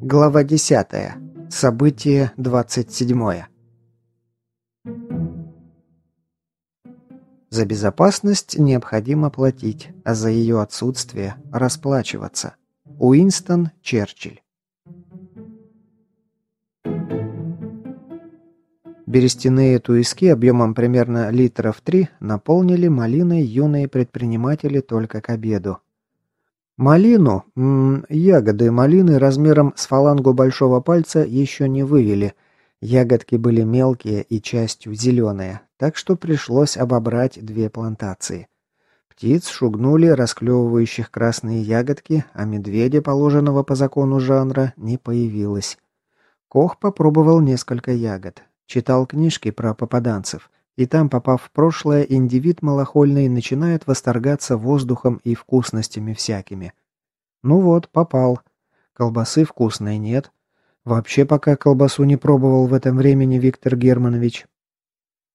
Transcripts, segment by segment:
Глава 10. Событие 27. За безопасность необходимо платить, а за ее отсутствие расплачиваться. Уинстон Черчилль. Берестяные туиски объемом примерно литров 3 наполнили малиной юные предприниматели только к обеду. Малину, м -м, ягоды малины размером с фалангу большого пальца еще не вывели. Ягодки были мелкие и частью зеленые, так что пришлось обобрать две плантации. Птиц шугнули расклевывающих красные ягодки, а медведя, положенного по закону жанра, не появилось. Кох попробовал несколько ягод. Читал книжки про попаданцев. И там, попав в прошлое, индивид малохольный начинает восторгаться воздухом и вкусностями всякими. Ну вот, попал. Колбасы вкусной нет. Вообще пока колбасу не пробовал в этом времени Виктор Германович.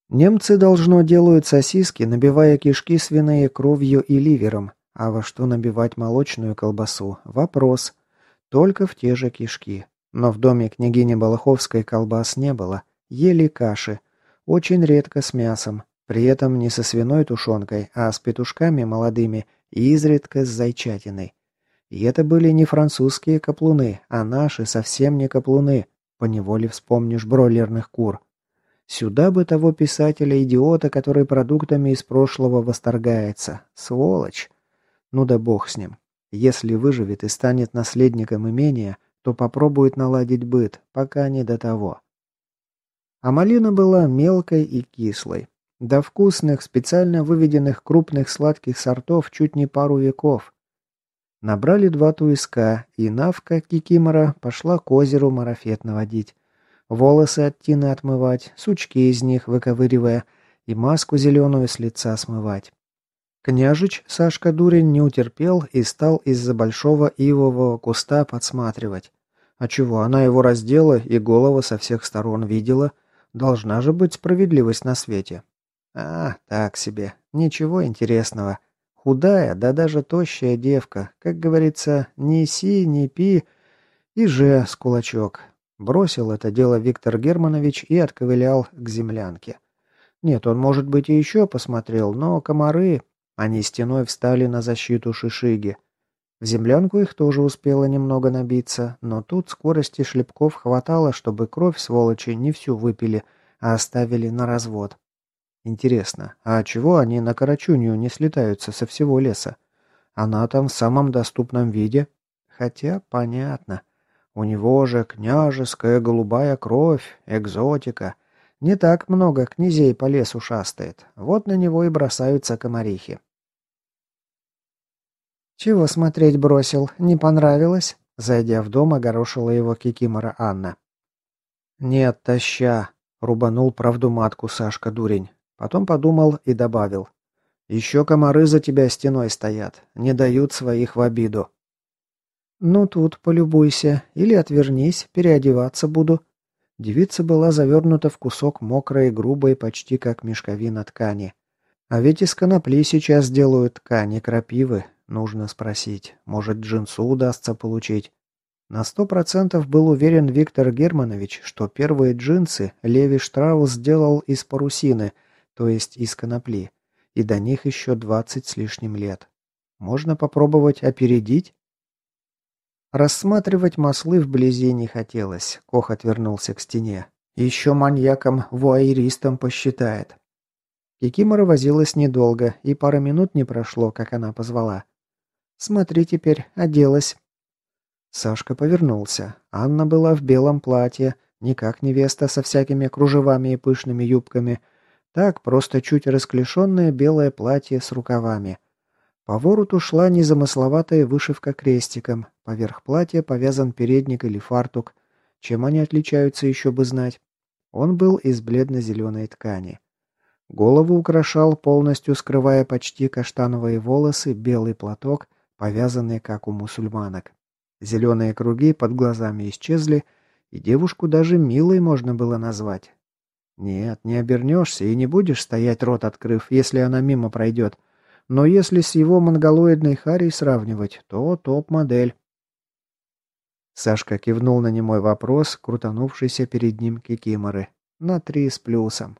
Немцы, должно, делают сосиски, набивая кишки свиные кровью и ливером. А во что набивать молочную колбасу? Вопрос. Только в те же кишки. Но в доме княгини Балаховской колбас не было. Ели каши. Очень редко с мясом, при этом не со свиной тушенкой, а с петушками молодыми и изредка с зайчатиной. И это были не французские каплуны, а наши совсем не каплуны, поневоле вспомнишь бройлерных кур. Сюда бы того писателя-идиота, который продуктами из прошлого восторгается. Сволочь. Ну да бог с ним. Если выживет и станет наследником имения, то попробует наладить быт, пока не до того. А малина была мелкой и кислой. До вкусных, специально выведенных крупных сладких сортов чуть не пару веков. Набрали два туиска, и Навка Кикимора пошла к озеру марафет наводить. Волосы от тины отмывать, сучки из них выковыривая, и маску зеленую с лица смывать. Княжич Сашка Дурень не утерпел и стал из-за большого ивового куста подсматривать. А чего, она его раздела и голову со всех сторон видела, Должна же быть справедливость на свете. А, так себе. Ничего интересного. Худая, да даже тощая девка. Как говорится, ни си, ни пи. И же с кулачок. Бросил это дело Виктор Германович и отковылял к землянке. Нет, он, может быть, и еще посмотрел, но комары... Они стеной встали на защиту шишиги. В землянку их тоже успело немного набиться, но тут скорости шлепков хватало, чтобы кровь сволочи не всю выпили, а оставили на развод. Интересно, а чего они на Карачунью не слетаются со всего леса? Она там в самом доступном виде? Хотя, понятно. У него же княжеская голубая кровь, экзотика. Не так много князей по лесу шастает. Вот на него и бросаются комарихи. «Чего смотреть бросил? Не понравилось?» Зайдя в дом, огорошила его кикимора Анна. «Нет, таща!» — рубанул правду матку Сашка Дурень. Потом подумал и добавил. «Еще комары за тебя стеной стоят, не дают своих в обиду». «Ну тут полюбуйся, или отвернись, переодеваться буду». Девица была завернута в кусок мокрой грубой, почти как мешковина ткани. А ведь из конопли сейчас делают ткани крапивы, Нужно спросить. Может, джинсу удастся получить. На сто процентов был уверен Виктор Германович, что первые джинсы Леви Штраус сделал из парусины, то есть из конопли, и до них еще двадцать с лишним лет. Можно попробовать опередить? Рассматривать маслы вблизи не хотелось. Кох отвернулся к стене. Еще маньяком-вуайеристом посчитает. Кикимора возилась недолго, и пара минут не прошло, как она позвала. Смотри теперь, оделась». Сашка повернулся. Анна была в белом платье, не как невеста со всякими кружевами и пышными юбками. Так, просто чуть расклешенное белое платье с рукавами. По вороту шла незамысловатая вышивка крестиком. Поверх платья повязан передник или фартук. Чем они отличаются, еще бы знать. Он был из бледно-зеленой ткани. Голову украшал, полностью скрывая почти каштановые волосы, белый платок – повязанные, как у мусульманок. Зеленые круги под глазами исчезли, И девушку даже милой можно было назвать. Нет, не обернешься и не будешь стоять рот открыв, если она мимо пройдет. Но если с его монголоидной Харей сравнивать, то топ-модель. Сашка кивнул на немой вопрос, крутанувшийся перед ним кикиморы. На три с плюсом.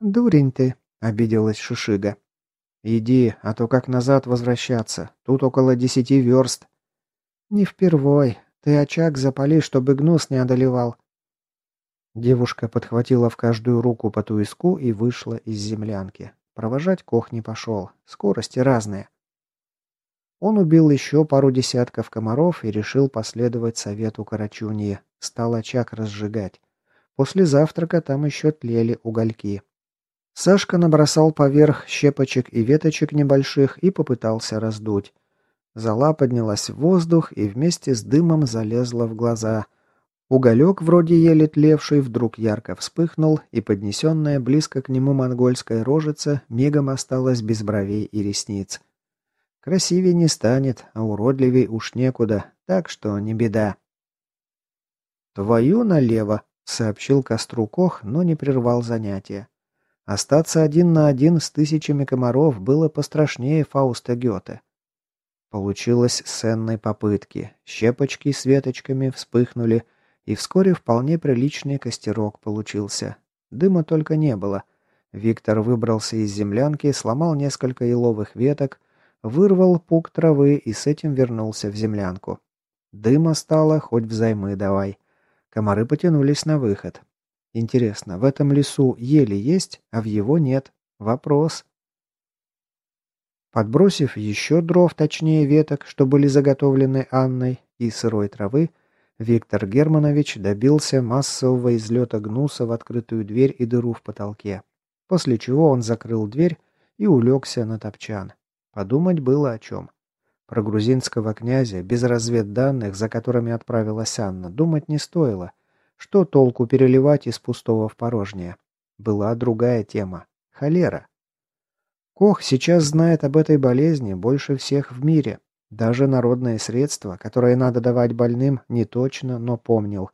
«Дурень ты», — обиделась Шишига. «Иди, а то как назад возвращаться? Тут около десяти верст». «Не впервой. Ты очаг запали, чтобы гнус не одолевал». Девушка подхватила в каждую руку по туиску и вышла из землянки. Провожать Кох не пошел. Скорости разные. Он убил еще пару десятков комаров и решил последовать совету Карачуньи. Стал очаг разжигать. После завтрака там еще тлели угольки. Сашка набросал поверх щепочек и веточек небольших и попытался раздуть. Зола поднялась в воздух и вместе с дымом залезла в глаза. Уголек, вроде еле тлевший, вдруг ярко вспыхнул, и поднесенная близко к нему монгольская рожица мигом осталась без бровей и ресниц. Красивее не станет, а уродливей уж некуда, так что не беда. «Твою налево!» — сообщил костру Кох, но не прервал занятия. Остаться один на один с тысячами комаров было пострашнее Фауста Гёте. Получилось с попытки. Щепочки с веточками вспыхнули, и вскоре вполне приличный костерок получился. Дыма только не было. Виктор выбрался из землянки, сломал несколько еловых веток, вырвал пук травы и с этим вернулся в землянку. Дыма стало, хоть взаймы давай. Комары потянулись на выход. Интересно, в этом лесу ели есть, а в его нет? Вопрос. Подбросив еще дров, точнее веток, что были заготовлены Анной, и сырой травы, Виктор Германович добился массового излета гнуса в открытую дверь и дыру в потолке. После чего он закрыл дверь и улегся на топчан. Подумать было о чем. Про грузинского князя, без разведданных, за которыми отправилась Анна, думать не стоило – что толку переливать из пустого в порожнее? Была другая тема. Холера. Кох сейчас знает об этой болезни больше всех в мире. Даже народные средства, которые надо давать больным, не точно, но помнил.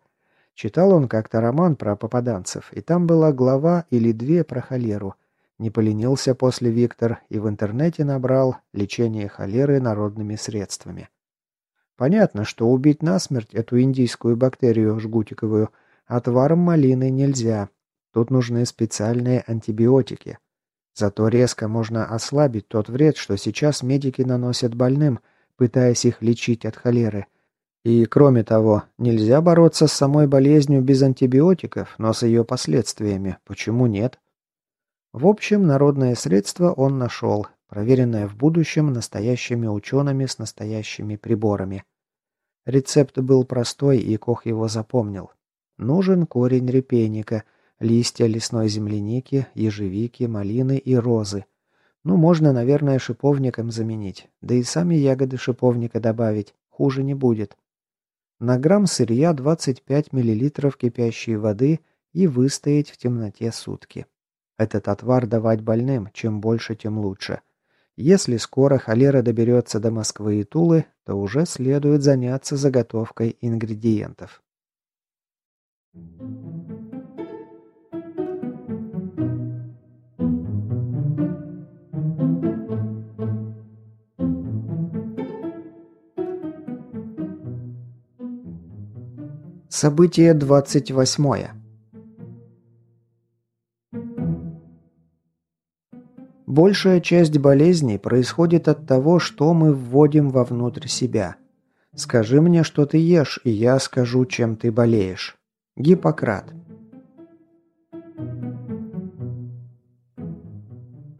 Читал он как-то роман про попаданцев, и там была глава или две про холеру. Не поленился после Виктор и в интернете набрал «Лечение холеры народными средствами». Понятно, что убить насмерть эту индийскую бактерию жгутиковую отваром малины нельзя. Тут нужны специальные антибиотики. Зато резко можно ослабить тот вред, что сейчас медики наносят больным, пытаясь их лечить от холеры. И кроме того, нельзя бороться с самой болезнью без антибиотиков, но с ее последствиями. Почему нет? В общем, народное средство он нашел, проверенное в будущем настоящими учеными с настоящими приборами. Рецепт был простой, и Кох его запомнил. Нужен корень репейника, листья лесной земляники, ежевики, малины и розы. Ну, можно, наверное, шиповником заменить. Да и сами ягоды шиповника добавить. Хуже не будет. На грамм сырья 25 мл кипящей воды и выстоять в темноте сутки. Этот отвар давать больным, чем больше, тем лучше. Если скоро холера доберется до Москвы и Тулы, то уже следует заняться заготовкой ингредиентов. Событие 28. Большая часть болезней происходит от того, что мы вводим вовнутрь себя. Скажи мне, что ты ешь, и я скажу, чем ты болеешь. Гиппократ.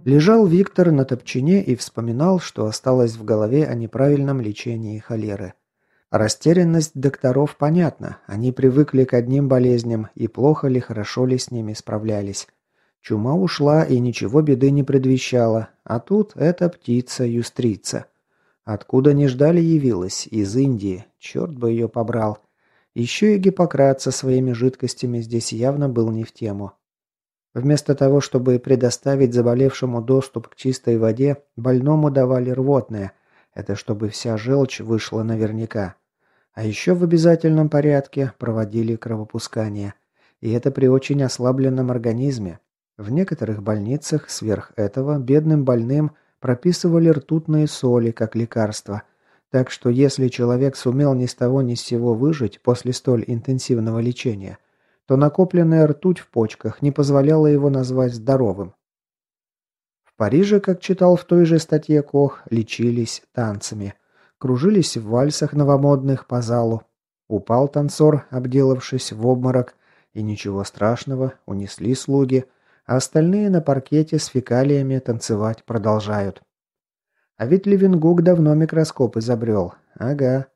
Лежал Виктор на топчине и вспоминал, что осталось в голове о неправильном лечении холеры. Растерянность докторов понятна, они привыкли к одним болезням и плохо ли, хорошо ли с ними справлялись. Чума ушла и ничего беды не предвещала, а тут эта птица-юстрица. Откуда не ждали явилась? Из Индии. Черт бы ее побрал. Еще и Гиппократ со своими жидкостями здесь явно был не в тему. Вместо того, чтобы предоставить заболевшему доступ к чистой воде, больному давали рвотное. Это чтобы вся желчь вышла наверняка. А еще в обязательном порядке проводили кровопускание. И это при очень ослабленном организме. В некоторых больницах сверх этого бедным больным прописывали ртутные соли как лекарство. Так что если человек сумел ни с того ни с сего выжить после столь интенсивного лечения, то накопленная ртуть в почках не позволяла его назвать здоровым. В Париже, как читал в той же статье Кох, лечились танцами. Кружились в вальсах новомодных по залу. Упал танцор, обделавшись в обморок, и ничего страшного, унесли слуги, а остальные на паркете с фекалиями танцевать продолжают. А ведь Левингук давно микроскоп изобрел. Ага.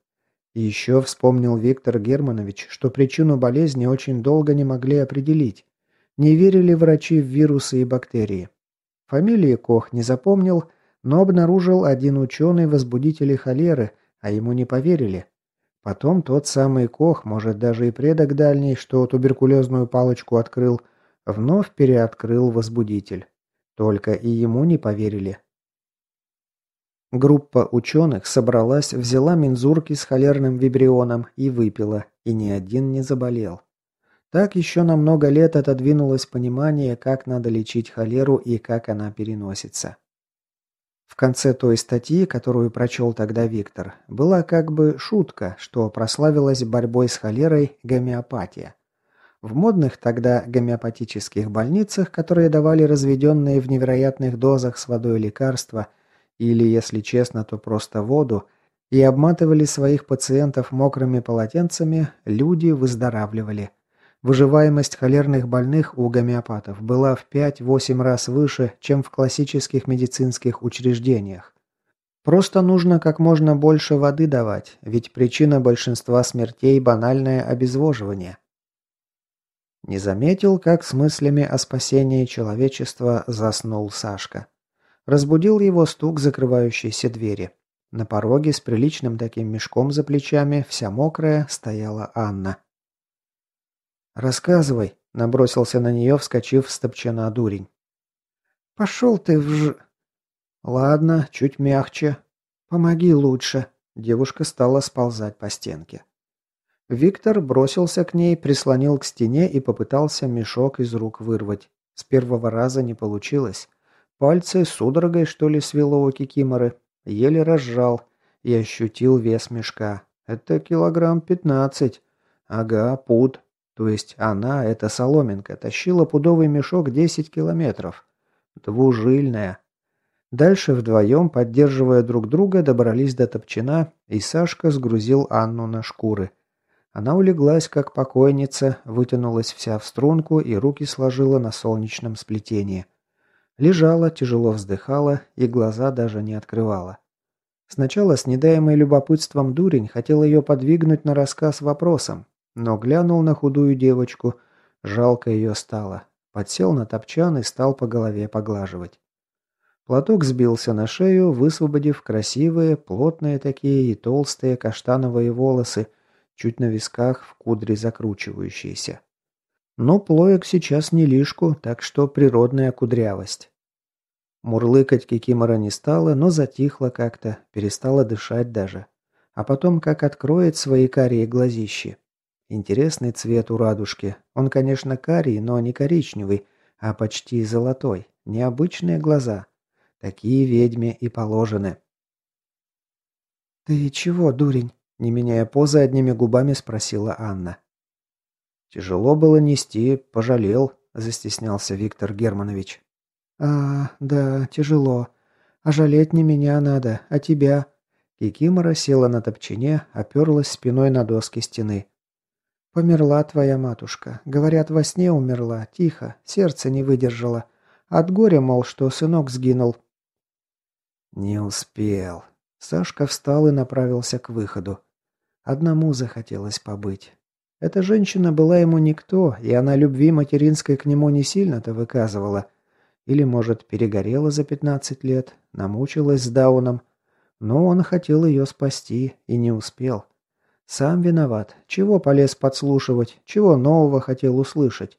И еще вспомнил Виктор Германович, что причину болезни очень долго не могли определить. Не верили врачи в вирусы и бактерии. Фамилии Кох не запомнил, но обнаружил один ученый возбудители холеры, а ему не поверили. Потом тот самый Кох, может даже и предок дальний, что туберкулезную палочку открыл, вновь переоткрыл возбудитель. Только и ему не поверили. Группа ученых собралась, взяла мензурки с холерным вибрионом и выпила, и ни один не заболел. Так еще на много лет отодвинулось понимание, как надо лечить холеру и как она переносится. В конце той статьи, которую прочел тогда Виктор, была как бы шутка, что прославилась борьбой с холерой гомеопатия. В модных тогда гомеопатических больницах, которые давали разведенные в невероятных дозах с водой лекарства, или, если честно, то просто воду, и обматывали своих пациентов мокрыми полотенцами, люди выздоравливали – Выживаемость холерных больных у гомеопатов была в 5-8 раз выше, чем в классических медицинских учреждениях. Просто нужно как можно больше воды давать, ведь причина большинства смертей – банальное обезвоживание. Не заметил, как с мыслями о спасении человечества заснул Сашка. Разбудил его стук закрывающейся двери. На пороге с приличным таким мешком за плечами, вся мокрая, стояла Анна. «Рассказывай», — набросился на нее, вскочив с топчана дурень. «Пошел ты в ж...» «Ладно, чуть мягче. Помоги лучше». Девушка стала сползать по стенке. Виктор бросился к ней, прислонил к стене и попытался мешок из рук вырвать. С первого раза не получилось. Пальцы судорогой, что ли, свело у кикиморы. Еле разжал и ощутил вес мешка. Это килограмм пятнадцать. Ага, пуд. То есть она, эта соломинка, тащила пудовый мешок 10 километров. Двужильная. Дальше вдвоем, поддерживая друг друга, добрались до топчина, и Сашка сгрузил Анну на шкуры. Она улеглась, как покойница, вытянулась вся в струнку и руки сложила на солнечном сплетении. Лежала, тяжело вздыхала и глаза даже не открывала. Сначала с недаемой любопытством дурень хотел ее подвигнуть на рассказ вопросом, но глянул на худую девочку, жалко ее стало. Подсел на топчан и стал по голове поглаживать. Платок сбился на шею, высвободив красивые, плотные такие и толстые каштановые волосы, чуть на висках в кудри закручивающиеся. Но плоек сейчас не лишку, так что природная кудрявость. Мурлыкать Кикимора не стала, но затихла как-то, перестала дышать даже. А потом как откроет свои карие глазищи. Интересный цвет у радужки. Он, конечно, карий, но не коричневый, а почти золотой. Необычные глаза. Такие ведьме и положены. «Ты чего, дурень?» Не меняя позы, одними губами спросила Анна. «Тяжело было нести, пожалел», – застеснялся Виктор Германович. «А, да, тяжело. А жалеть не меня надо, а тебя». Кикимора села на топчине, оперлась спиной на доски стены. «Померла твоя матушка. Говорят, во сне умерла. Тихо. Сердце не выдержало. От горя, мол, что сынок сгинул». «Не успел». Сашка встал и направился к выходу. Одному захотелось побыть. Эта женщина была ему никто, и она любви материнской к нему не сильно-то выказывала. Или, может, перегорела за пятнадцать лет, намучилась с Дауном. Но он хотел ее спасти и не успел. Сам виноват. Чего полез подслушивать? Чего нового хотел услышать?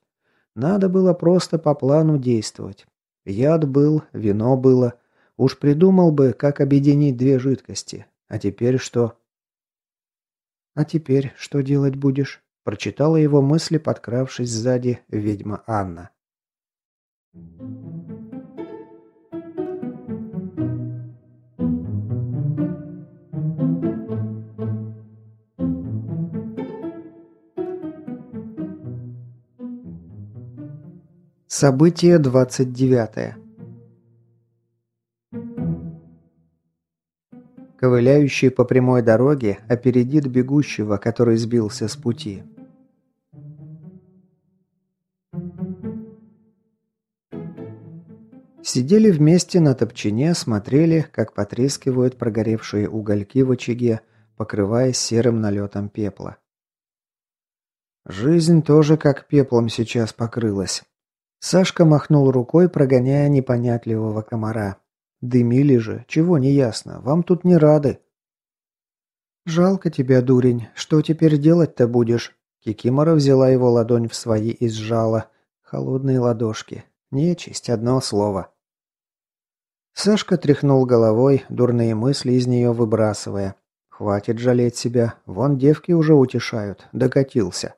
Надо было просто по плану действовать. Яд был, вино было. Уж придумал бы, как объединить две жидкости. А теперь что? «А теперь что делать будешь?» – прочитала его мысли, подкравшись сзади ведьма Анна. Событие 29. Ковыляющий по прямой дороге опередит бегущего, который сбился с пути. Сидели вместе на топчине, смотрели, как потрескивают прогоревшие угольки в очаге, покрываясь серым налетом пепла. Жизнь тоже как пеплом сейчас покрылась. Сашка махнул рукой, прогоняя непонятливого комара. Дымили же, чего не ясно, вам тут не рады. «Жалко тебя, дурень, что теперь делать-то будешь?» Кикимора взяла его ладонь в свои и сжала. Холодные ладошки. Нечисть, одно слово. Сашка тряхнул головой, дурные мысли из нее выбрасывая. Хватит жалеть себя, вон девки уже утешают, докатился.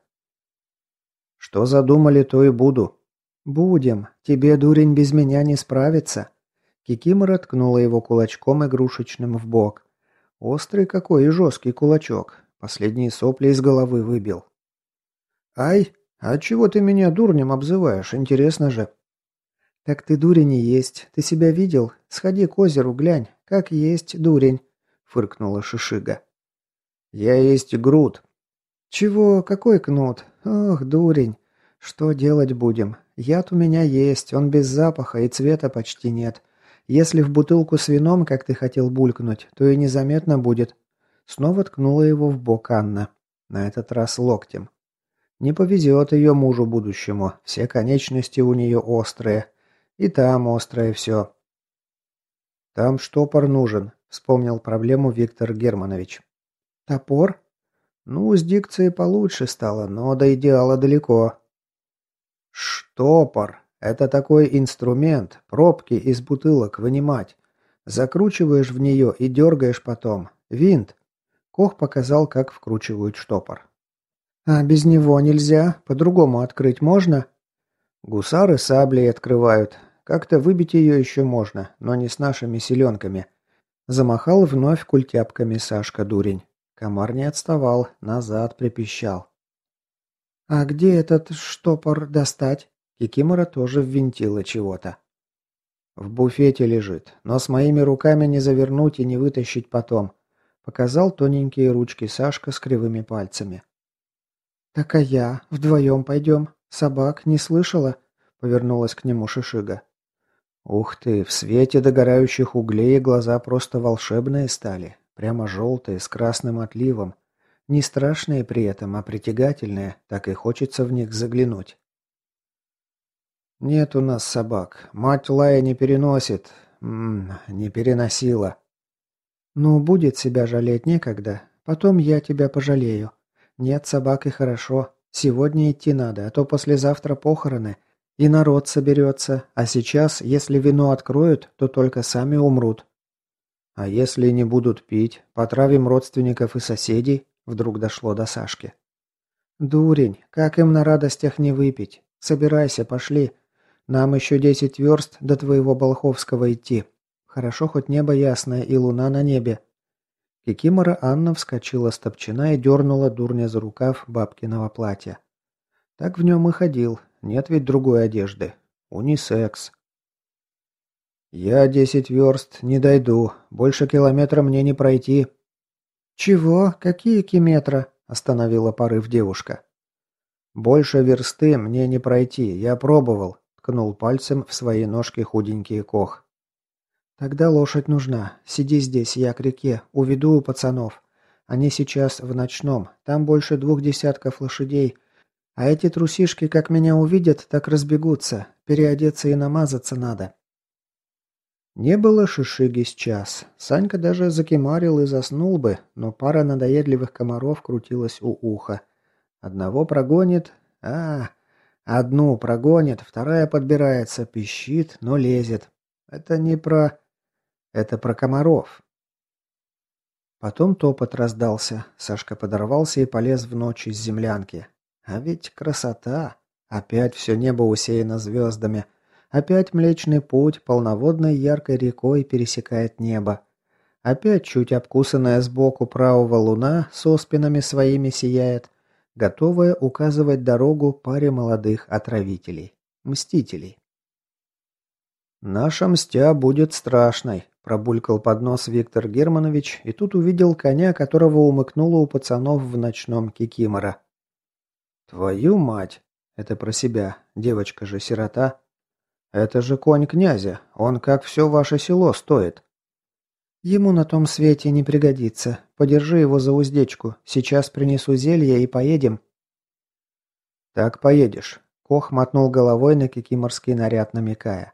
Что задумали, то и буду. «Будем. Тебе, дурень, без меня не справиться». Кикимора ткнула его кулачком игрушечным в бок. Острый какой и жесткий кулачок. Последние сопли из головы выбил. «Ай, а чего ты меня дурнем обзываешь? Интересно же». «Так ты дурень и есть. Ты себя видел? Сходи к озеру, глянь. Как есть дурень», — фыркнула Шишига. «Я есть груд». «Чего? Какой кнут? Ох, дурень. Что делать будем? Яд у меня есть, он без запаха и цвета почти нет. Если в бутылку с вином, как ты хотел булькнуть, то и незаметно будет. Снова ткнула его в бок Анна. На этот раз локтем. Не повезет ее мужу будущему. Все конечности у нее острые. И там острое все. «Там штопор нужен», — вспомнил проблему Виктор Германович. «Топор?» «Ну, с дикцией получше стало, но до идеала далеко. Штопор. Это такой инструмент, пробки из бутылок вынимать. Закручиваешь в нее и дергаешь потом. Винт. Кох показал, как вкручивают штопор. А без него нельзя? По-другому открыть можно? Гусары саблей открывают. Как-то выбить ее еще можно, но не с нашими селенками. Замахал вновь культяпками Сашка Дурень. Комар не отставал, назад припищал. «А где этот штопор достать?» Кикимора тоже ввинтила чего-то. «В буфете лежит, но с моими руками не завернуть и не вытащить потом», показал тоненькие ручки Сашка с кривыми пальцами. «Так а я? Вдвоем пойдем? Собак не слышала?» повернулась к нему Шишига. «Ух ты, в свете догорающих углей глаза просто волшебные стали, прямо желтые, с красным отливом. Не страшные при этом, а притягательные, так и хочется в них заглянуть. «Нет у нас собак. Мать лая не переносит. М -м, не переносила». «Ну, будет себя жалеть некогда. Потом я тебя пожалею. Нет собак и хорошо. Сегодня идти надо, а то послезавтра похороны. И народ соберется. А сейчас, если вино откроют, то только сами умрут. А если не будут пить, потравим родственников и соседей, Вдруг дошло до Сашки. «Дурень, как им на радостях не выпить? Собирайся, пошли. Нам еще десять верст до твоего Болховского идти. Хорошо, хоть небо ясное и луна на небе». Кикимора Анна вскочила с топчина и дернула дурня за рукав бабкиного платья. Так в нем и ходил. Нет ведь другой одежды. Унисекс. «Я десять верст не дойду. Больше километра мне не пройти», «Чего? Какие километра?» – остановила порыв девушка. «Больше версты мне не пройти, я пробовал», – ткнул пальцем в свои ножки худенький кох. «Тогда лошадь нужна. Сиди здесь, я к реке, уведу у пацанов. Они сейчас в ночном, там больше двух десятков лошадей. А эти трусишки, как меня увидят, так разбегутся. Переодеться и намазаться надо. Не было шишиги с час. Санька даже закимарил и заснул бы, но пара надоедливых комаров крутилась у уха. Одного прогонит... А, одну прогонит, вторая подбирается, пищит, но лезет. Это не про... Это про комаров. Потом топот раздался. Сашка подорвался и полез в ночь из землянки. А ведь красота! Опять все небо усеяно звездами. Опять Млечный Путь полноводной яркой рекой пересекает небо. Опять чуть обкусанная сбоку правого луна со спинами своими сияет, готовая указывать дорогу паре молодых отравителей, мстителей. «Наша мстя будет страшной», – пробулькал под нос Виктор Германович и тут увидел коня, которого умыкнуло у пацанов в ночном кикимора. «Твою мать!» – это про себя, девочка же сирота. «Это же конь князя, он как все ваше село стоит». «Ему на том свете не пригодится. Подержи его за уздечку. Сейчас принесу зелье и поедем». «Так поедешь», – Кох мотнул головой на кикиморский наряд, намекая.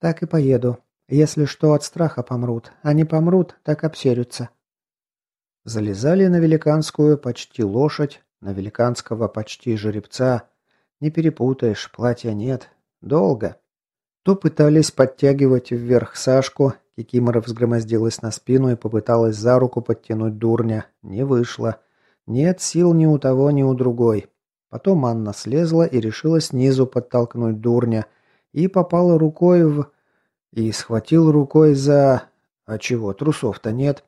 Так и поеду. Если что, от страха помрут. А не помрут, так обсерются. Залезали на великанскую почти лошадь, на великанского почти жеребца. Не перепутаешь, платья нет. Долго. То пытались подтягивать вверх Сашку, Кикимора взгромоздилась на спину и попыталась за руку подтянуть дурня. Не вышло. Нет сил ни у того, ни у другой. Потом Анна слезла и решила снизу подтолкнуть дурня – и попал рукой в... И схватил рукой за... А чего, трусов-то нет.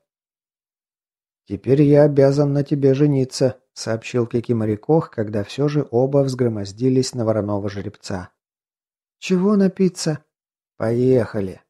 «Теперь я обязан на тебе жениться», — сообщил Кикимори Кох, когда все же оба взгромоздились на вороного жеребца. «Чего напиться?» «Поехали».